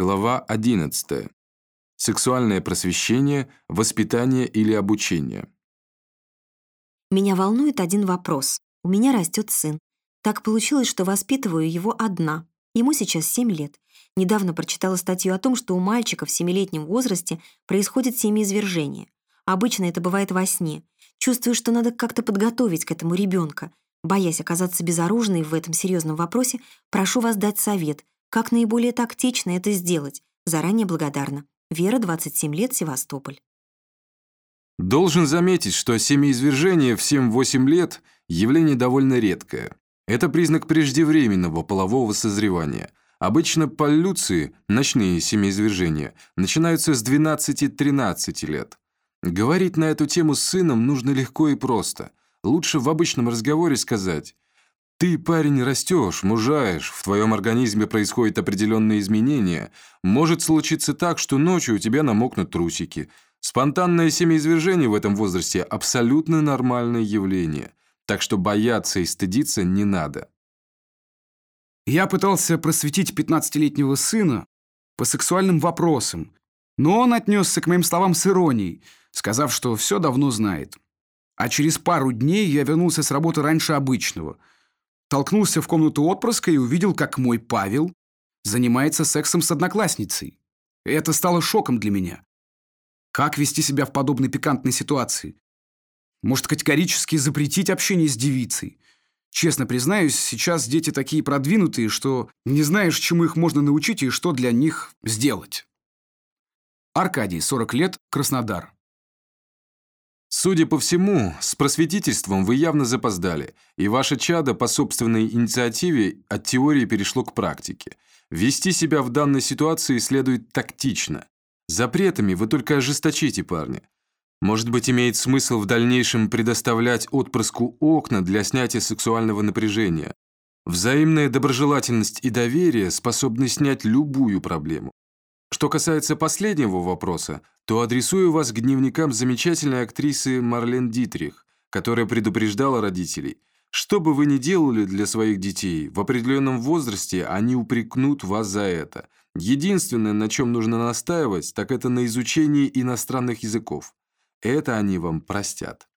Глава 11. Сексуальное просвещение, воспитание или обучение. Меня волнует один вопрос. У меня растет сын. Так получилось, что воспитываю его одна. Ему сейчас 7 лет. Недавно прочитала статью о том, что у мальчика в 7-летнем возрасте происходит семяизвержение. Обычно это бывает во сне. Чувствую, что надо как-то подготовить к этому ребенка. Боясь оказаться безоружной в этом серьезном вопросе, прошу вас дать совет, как наиболее тактично это сделать? Заранее благодарна. Вера, 27 лет, Севастополь. Должен заметить, что семяизвержение в 7-8 лет – явление довольно редкое. Это признак преждевременного полового созревания. Обычно полюции, ночные семяизвержения, начинаются с 12-13 лет. Говорить на эту тему с сыном нужно легко и просто. Лучше в обычном разговоре сказать – ты, парень, растешь, мужаешь, в твоем организме происходят определенные изменения. Может случиться так, что ночью у тебя намокнут трусики. Спонтанное семяизвержение в этом возрасте – абсолютно нормальное явление. Так что бояться и стыдиться не надо. Я пытался просветить 15-летнего сына по сексуальным вопросам, но он отнесся к моим словам с иронией, сказав, что все давно знает. А через пару дней я вернулся с работы раньше обычного – толкнулся в комнату отпрыска и увидел, как мой Павел занимается сексом с одноклассницей. Это стало шоком для меня. Как вести себя в подобной пикантной ситуации? Может, категорически запретить общение с девицей? Честно признаюсь, сейчас дети такие продвинутые, что не знаешь, чему их можно научить и что для них сделать. Аркадий, 40 лет, Краснодар. Судя по всему, с просветительством вы явно запоздали, и ваше чадо по собственной инициативе от теории перешло к практике. Вести себя в данной ситуации следует тактично. Запретами вы только ожесточите парня. Может быть, имеет смысл в дальнейшем предоставлять отпрыску окна для снятия сексуального напряжения. Взаимная доброжелательность и доверие способны снять любую проблему. Что касается последнего вопроса, то адресую вас к дневникам замечательной актрисы Марлен Дитрих, которая предупреждала родителей. Что бы вы ни делали для своих детей, в определенном возрасте они упрекнут вас за это. Единственное, на чем нужно настаивать, так это на изучении иностранных языков. Это они вам простят.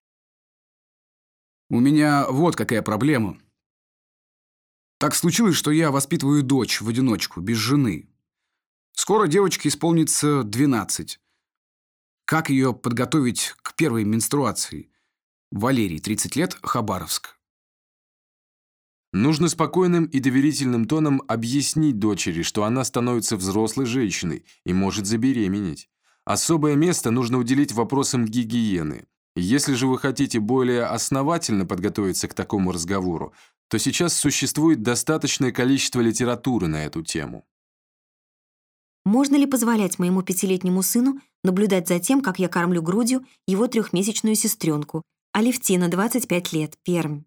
У меня вот какая проблема. Так случилось, что я воспитываю дочь в одиночку, без жены. Скоро девочке исполнится 12. Как ее подготовить к первой менструации? Валерий, 30 лет, Хабаровск. Нужно спокойным и доверительным тоном объяснить дочери, что она становится взрослой женщиной и может забеременеть. Особое место нужно уделить вопросам гигиены. Если же вы хотите более основательно подготовиться к такому разговору, то сейчас существует достаточное количество литературы на эту тему. Можно ли позволять моему пятилетнему сыну наблюдать за тем, как я кормлю грудью его трехмесячную сестренку, Алевтина, 25 лет, Пермь?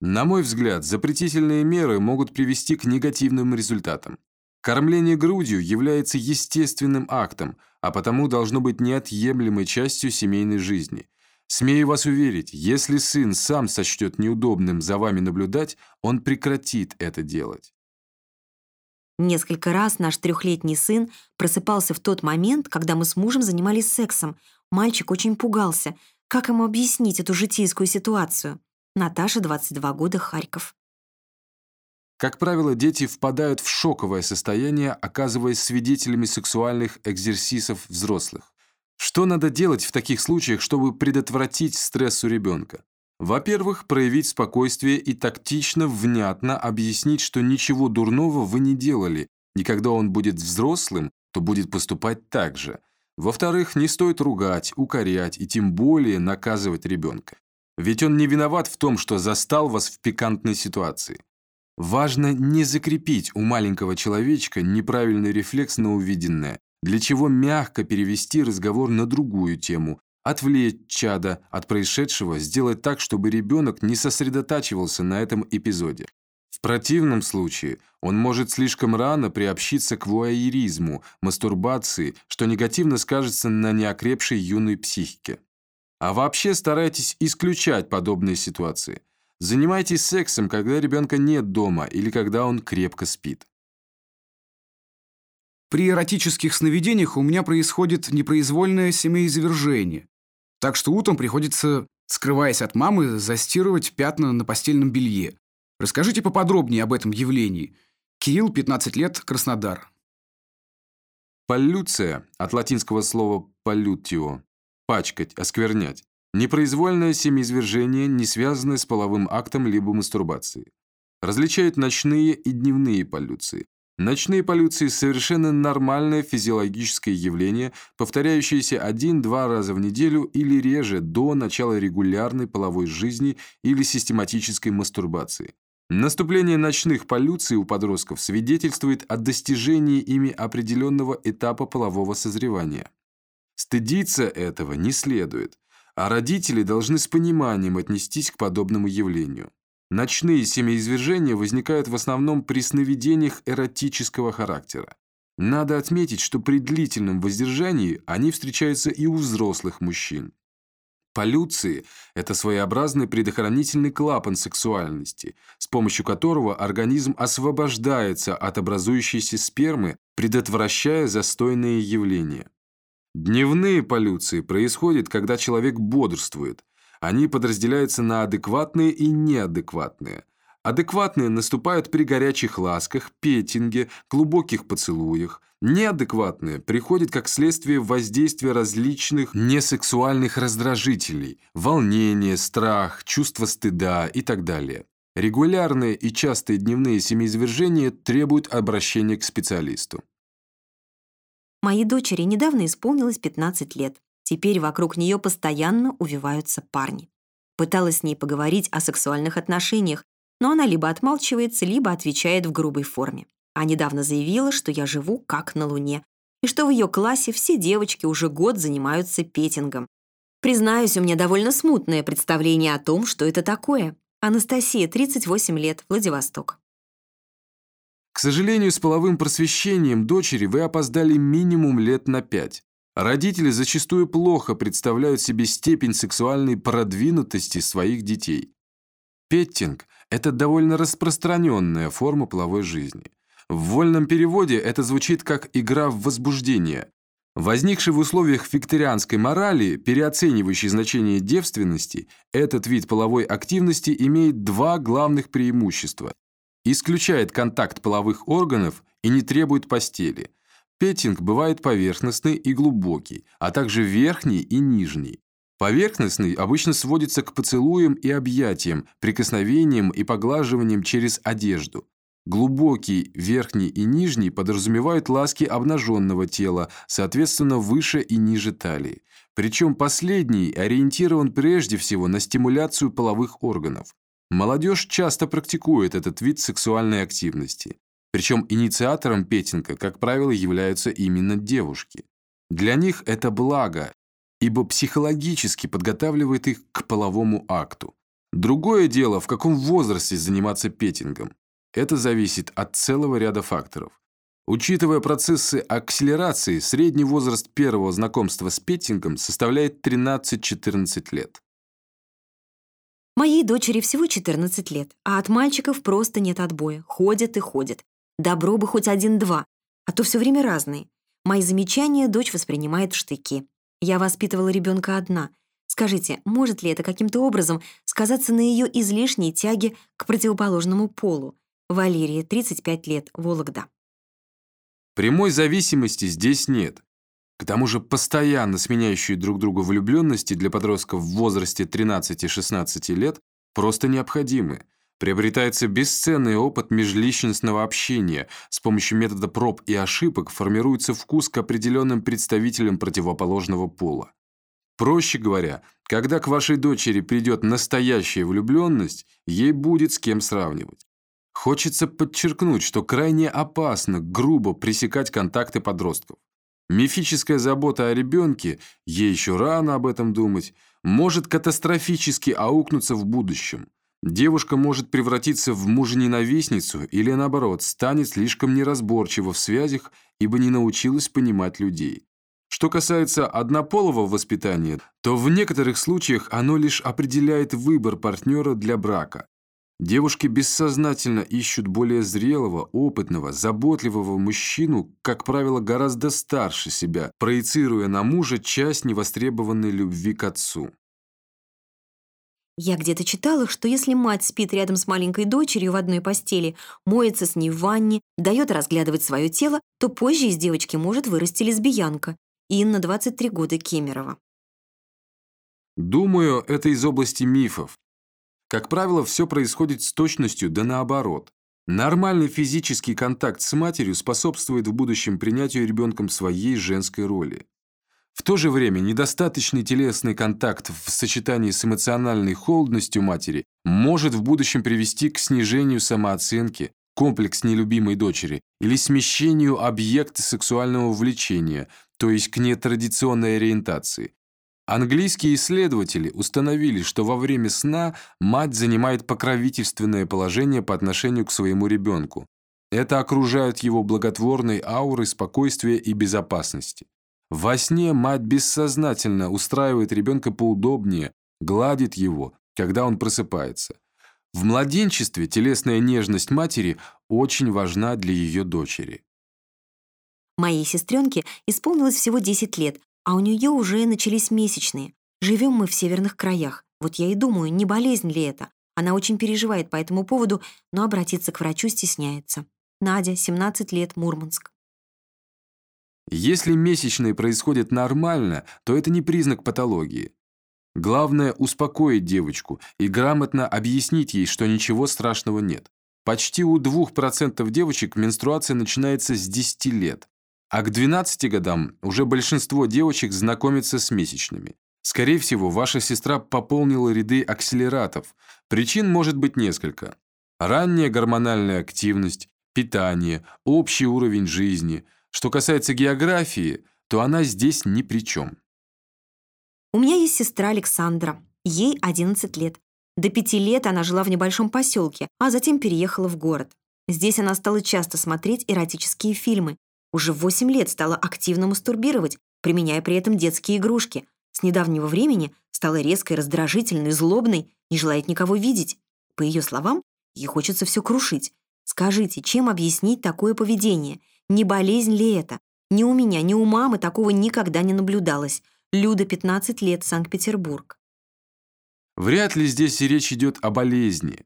На мой взгляд, запретительные меры могут привести к негативным результатам. Кормление грудью является естественным актом, а потому должно быть неотъемлемой частью семейной жизни. Смею вас уверить, если сын сам сочтет неудобным за вами наблюдать, он прекратит это делать. Несколько раз наш трехлетний сын просыпался в тот момент, когда мы с мужем занимались сексом. Мальчик очень пугался. Как ему объяснить эту житейскую ситуацию? Наташа, 22 года, Харьков. Как правило, дети впадают в шоковое состояние, оказываясь свидетелями сексуальных экзерсисов взрослых. Что надо делать в таких случаях, чтобы предотвратить стресс у ребенка? Во-первых, проявить спокойствие и тактично, внятно объяснить, что ничего дурного вы не делали, и когда он будет взрослым, то будет поступать так же. Во-вторых, не стоит ругать, укорять и тем более наказывать ребенка. Ведь он не виноват в том, что застал вас в пикантной ситуации. Важно не закрепить у маленького человечка неправильный рефлекс на увиденное, для чего мягко перевести разговор на другую тему, отвлечь чада от происшедшего, сделать так, чтобы ребенок не сосредотачивался на этом эпизоде. В противном случае он может слишком рано приобщиться к вуайеризму, мастурбации, что негативно скажется на неокрепшей юной психике. А вообще старайтесь исключать подобные ситуации. Занимайтесь сексом, когда ребенка нет дома или когда он крепко спит. При эротических сновидениях у меня происходит непроизвольное семяизвержение. Так что утром приходится, скрываясь от мамы, застирывать пятна на постельном белье. Расскажите поподробнее об этом явлении. Кирилл, 15 лет, Краснодар. Полюция, от латинского слова «полютио» – пачкать, осквернять. Непроизвольное семяизвержение, не связанное с половым актом либо мастурбацией. Различают ночные и дневные полюции. Ночные полюции – совершенно нормальное физиологическое явление, повторяющееся один-два раза в неделю или реже до начала регулярной половой жизни или систематической мастурбации. Наступление ночных полюций у подростков свидетельствует о достижении ими определенного этапа полового созревания. Стыдиться этого не следует, а родители должны с пониманием отнестись к подобному явлению. Ночные семяизвержения возникают в основном при сновидениях эротического характера. Надо отметить, что при длительном воздержании они встречаются и у взрослых мужчин. Полюции – это своеобразный предохранительный клапан сексуальности, с помощью которого организм освобождается от образующейся спермы, предотвращая застойные явления. Дневные полюции происходят, когда человек бодрствует, они подразделяются на адекватные и неадекватные. Адекватные наступают при горячих ласках, петинге, глубоких поцелуях. Неадекватные приходят как следствие воздействия различных несексуальных раздражителей, волнение, страх, чувство стыда и так далее. Регулярные и частые дневные семяизвержения требуют обращения к специалисту. Моей дочери недавно исполнилось 15 лет. Теперь вокруг нее постоянно увиваются парни. Пыталась с ней поговорить о сексуальных отношениях, но она либо отмалчивается, либо отвечает в грубой форме. А недавно заявила, что я живу как на Луне, и что в ее классе все девочки уже год занимаются петингом. Признаюсь, у меня довольно смутное представление о том, что это такое. Анастасия, 38 лет, Владивосток. К сожалению, с половым просвещением дочери вы опоздали минимум лет на пять. Родители зачастую плохо представляют себе степень сексуальной продвинутости своих детей. Петтинг – это довольно распространенная форма половой жизни. В вольном переводе это звучит как «игра в возбуждение». Возникший в условиях викторианской морали, переоценивающий значение девственности, этот вид половой активности имеет два главных преимущества. Исключает контакт половых органов и не требует постели – Петтинг бывает поверхностный и глубокий, а также верхний и нижний. Поверхностный обычно сводится к поцелуям и объятиям, прикосновениям и поглаживаниям через одежду. Глубокий, верхний и нижний подразумевают ласки обнаженного тела, соответственно, выше и ниже талии. Причем последний ориентирован прежде всего на стимуляцию половых органов. Молодежь часто практикует этот вид сексуальной активности. Причем инициатором петинга, как правило, являются именно девушки. Для них это благо, ибо психологически подготавливает их к половому акту. Другое дело, в каком возрасте заниматься петингом. Это зависит от целого ряда факторов. Учитывая процессы акселерации, средний возраст первого знакомства с петингом составляет 13-14 лет. Моей дочери всего 14 лет, а от мальчиков просто нет отбоя. Ходят и ходят. Добро бы хоть один-два, а то все время разные. Мои замечания дочь воспринимает в штыки. Я воспитывала ребенка одна. Скажите, может ли это каким-то образом сказаться на ее излишней тяге к противоположному полу? Валерия, 35 лет, Вологда. Прямой зависимости здесь нет. К тому же постоянно сменяющие друг друга влюбленности для подростков в возрасте 13-16 лет просто необходимы. Приобретается бесценный опыт межличностного общения. С помощью метода проб и ошибок формируется вкус к определенным представителям противоположного пола. Проще говоря, когда к вашей дочери придет настоящая влюбленность, ей будет с кем сравнивать. Хочется подчеркнуть, что крайне опасно грубо пресекать контакты подростков. Мифическая забота о ребенке, ей еще рано об этом думать, может катастрофически аукнуться в будущем. Девушка может превратиться в мужененавистницу или, наоборот, станет слишком неразборчива в связях, ибо не научилась понимать людей. Что касается однополого воспитания, то в некоторых случаях оно лишь определяет выбор партнера для брака. Девушки бессознательно ищут более зрелого, опытного, заботливого мужчину, как правило, гораздо старше себя, проецируя на мужа часть невостребованной любви к отцу. Я где-то читала, что если мать спит рядом с маленькой дочерью в одной постели, моется с ней в ванне, дает разглядывать свое тело, то позже из девочки может вырасти лесбиянка. Инна, 23 года, Кемерово. Думаю, это из области мифов. Как правило, все происходит с точностью да наоборот. Нормальный физический контакт с матерью способствует в будущем принятию ребенком своей женской роли. В то же время недостаточный телесный контакт в сочетании с эмоциональной холодностью матери может в будущем привести к снижению самооценки, комплекс нелюбимой дочери или смещению объекта сексуального влечения, то есть к нетрадиционной ориентации. Английские исследователи установили, что во время сна мать занимает покровительственное положение по отношению к своему ребенку. Это окружает его благотворной аурой спокойствия и безопасности. Во сне мать бессознательно устраивает ребенка поудобнее, гладит его, когда он просыпается. В младенчестве телесная нежность матери очень важна для ее дочери. Моей сестренке исполнилось всего 10 лет, а у нее уже начались месячные. Живем мы в северных краях. Вот я и думаю, не болезнь ли это? Она очень переживает по этому поводу, но обратиться к врачу стесняется. Надя, 17 лет, Мурманск. Если месячные происходят нормально, то это не признак патологии. Главное – успокоить девочку и грамотно объяснить ей, что ничего страшного нет. Почти у 2% девочек менструация начинается с 10 лет, а к 12 годам уже большинство девочек знакомятся с месячными. Скорее всего, ваша сестра пополнила ряды акселератов. Причин может быть несколько. Ранняя гормональная активность, питание, общий уровень жизни – что касается географии, то она здесь ни при чем. У меня есть сестра Александра. Ей 11 лет. До пяти лет она жила в небольшом поселке, а затем переехала в город. Здесь она стала часто смотреть эротические фильмы. Уже в 8 лет стала активно мастурбировать, применяя при этом детские игрушки. С недавнего времени стала резкой, раздражительной, злобной, не желает никого видеть. По ее словам, ей хочется все крушить. Скажите, чем объяснить такое поведение? Не болезнь ли это? Ни у меня, ни у мамы такого никогда не наблюдалось. Люда, 15 лет, Санкт-Петербург. Вряд ли здесь и речь идет о болезни.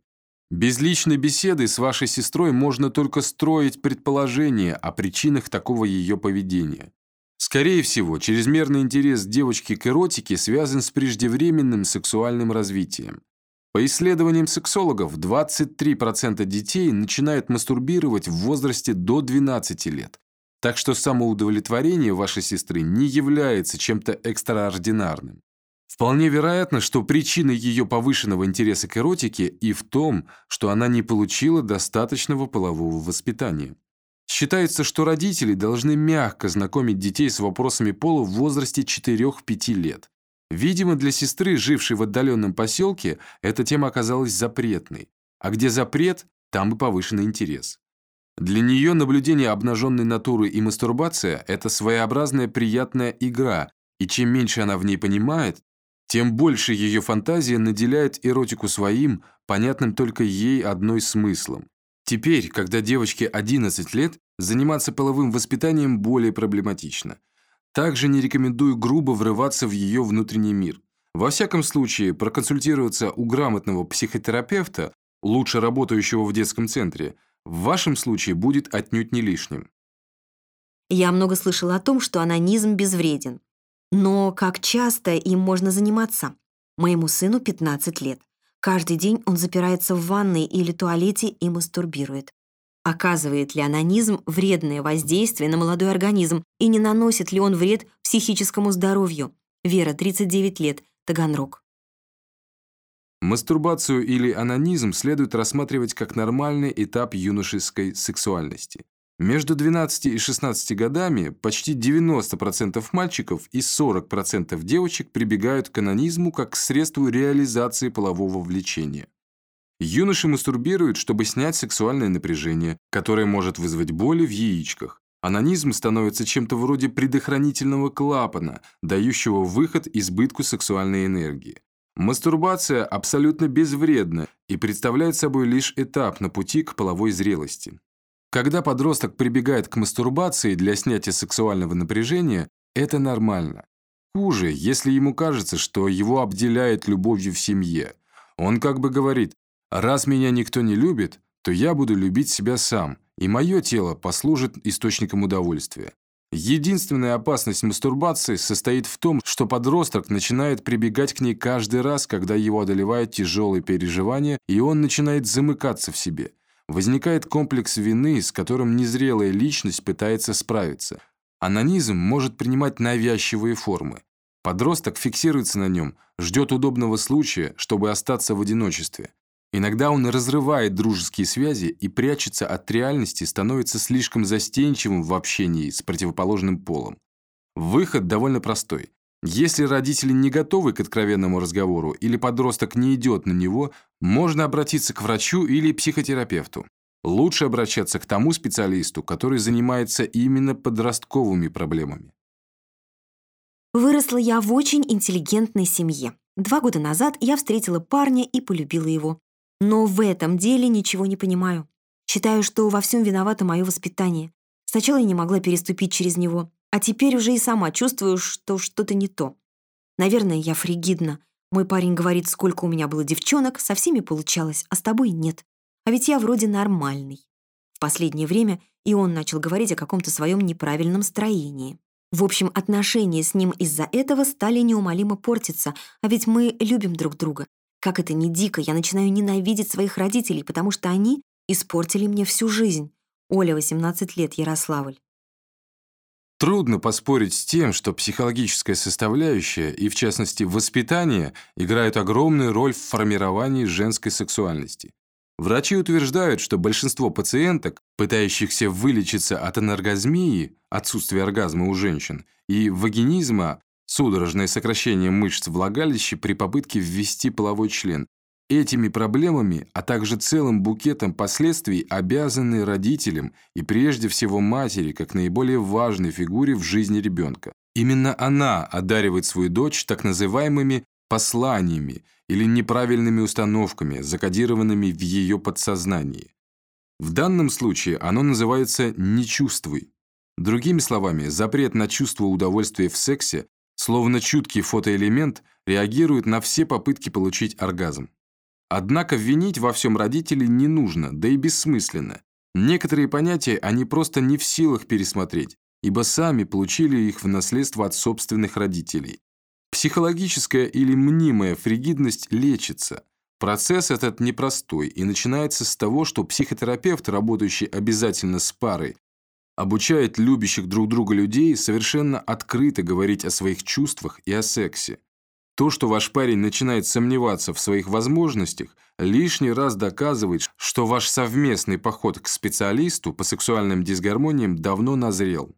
Без личной беседы с вашей сестрой можно только строить предположения о причинах такого ее поведения. Скорее всего, чрезмерный интерес девочки к эротике связан с преждевременным сексуальным развитием. По исследованиям сексологов, 23% детей начинают мастурбировать в возрасте до 12 лет. Так что самоудовлетворение вашей сестры не является чем-то экстраординарным. Вполне вероятно, что причина ее повышенного интереса к эротике и в том, что она не получила достаточного полового воспитания. Считается, что родители должны мягко знакомить детей с вопросами пола в возрасте 4-5 лет. Видимо, для сестры, жившей в отдаленном поселке, эта тема оказалась запретной. А где запрет, там и повышенный интерес. Для нее наблюдение обнаженной натуры и мастурбация – это своеобразная приятная игра, и чем меньше она в ней понимает, тем больше ее фантазия наделяет эротику своим, понятным только ей одной смыслом. Теперь, когда девочке 11 лет, заниматься половым воспитанием более проблематично – также не рекомендую грубо врываться в ее внутренний мир. Во всяком случае, проконсультироваться у грамотного психотерапевта, лучше работающего в детском центре, в вашем случае будет отнюдь не лишним. Я много слышала о том, что анонизм безвреден. Но как часто им можно заниматься? Моему сыну 15 лет. Каждый день он запирается в ванной или туалете и мастурбирует. Оказывает ли анонизм вредное воздействие на молодой организм и не наносит ли он вред психическому здоровью? Вера, 39 лет, Таганрог. Мастурбацию или анонизм следует рассматривать как нормальный этап юношеской сексуальности. Между 12 и 16 годами почти 90% мальчиков и 40% девочек прибегают к анонизму как к средству реализации полового влечения. Юноши мастурбируют, чтобы снять сексуальное напряжение, которое может вызвать боли в яичках. Анонизм становится чем-то вроде предохранительного клапана, дающего выход избытку сексуальной энергии. Мастурбация абсолютно безвредна и представляет собой лишь этап на пути к половой зрелости. Когда подросток прибегает к мастурбации для снятия сексуального напряжения, это нормально. Хуже, если ему кажется, что его обделяет любовью в семье. Он как бы говорит, раз меня никто не любит, то я буду любить себя сам, и мое тело послужит источником удовольствия. Единственная опасность мастурбации состоит в том, что подросток начинает прибегать к ней каждый раз, когда его одолевают тяжелые переживания, и он начинает замыкаться в себе. Возникает комплекс вины, с которым незрелая личность пытается справиться. Анонизм может принимать навязчивые формы. Подросток фиксируется на нем, ждет удобного случая, чтобы остаться в одиночестве. Иногда он разрывает дружеские связи и прячется от реальности, становится слишком застенчивым в общении с противоположным полом. Выход довольно простой. Если родители не готовы к откровенному разговору или подросток не идет на него, можно обратиться к врачу или психотерапевту. Лучше обращаться к тому специалисту, который занимается именно подростковыми проблемами. Выросла я в очень интеллигентной семье. Два года назад я встретила парня и полюбила его. Но в этом деле ничего не понимаю. Считаю, что во всем виновато мое воспитание. Сначала я не могла переступить через него, а теперь уже и сама чувствую, что что-то не то. Наверное, я фригидна. Мой парень говорит, сколько у меня было девчонок, со всеми получалось, а с тобой нет. А ведь я вроде нормальный. В последнее время и он начал говорить о каком-то своем неправильном строении. В общем, отношения с ним из-за этого стали неумолимо портиться, а ведь мы любим друг друга. Как это ни дико, я начинаю ненавидеть своих родителей, потому что они испортили мне всю жизнь. Оля, 18 лет, Ярославль. Трудно поспорить с тем, что психологическая составляющая, и в частности воспитание, играют огромную роль в формировании женской сексуальности. Врачи утверждают, что большинство пациенток, пытающихся вылечиться от анаргазмии, отсутствия оргазма у женщин, и вагинизма, судорожное сокращение мышц влагалища при попытке ввести половой член. Этими проблемами, а также целым букетом последствий обязаны родителям и прежде всего матери, как наиболее важной фигуре в жизни ребенка. Именно она одаривает свою дочь так называемыми посланиями или неправильными установками, закодированными в ее подсознании. В данном случае оно называется «не чувствуй». Другими словами, запрет на чувство удовольствия в сексе словно чуткий фотоэлемент, реагирует на все попытки получить оргазм. Однако винить во всем родителей не нужно, да и бессмысленно. Некоторые понятия они просто не в силах пересмотреть, ибо сами получили их в наследство от собственных родителей. Психологическая или мнимая фригидность лечится. Процесс этот непростой и начинается с того, что психотерапевт, работающий обязательно с парой, обучает любящих друг друга людей совершенно открыто говорить о своих чувствах и о сексе. То, что ваш парень начинает сомневаться в своих возможностях, лишний раз доказывает, что ваш совместный поход к специалисту по сексуальным дисгармониям давно назрел.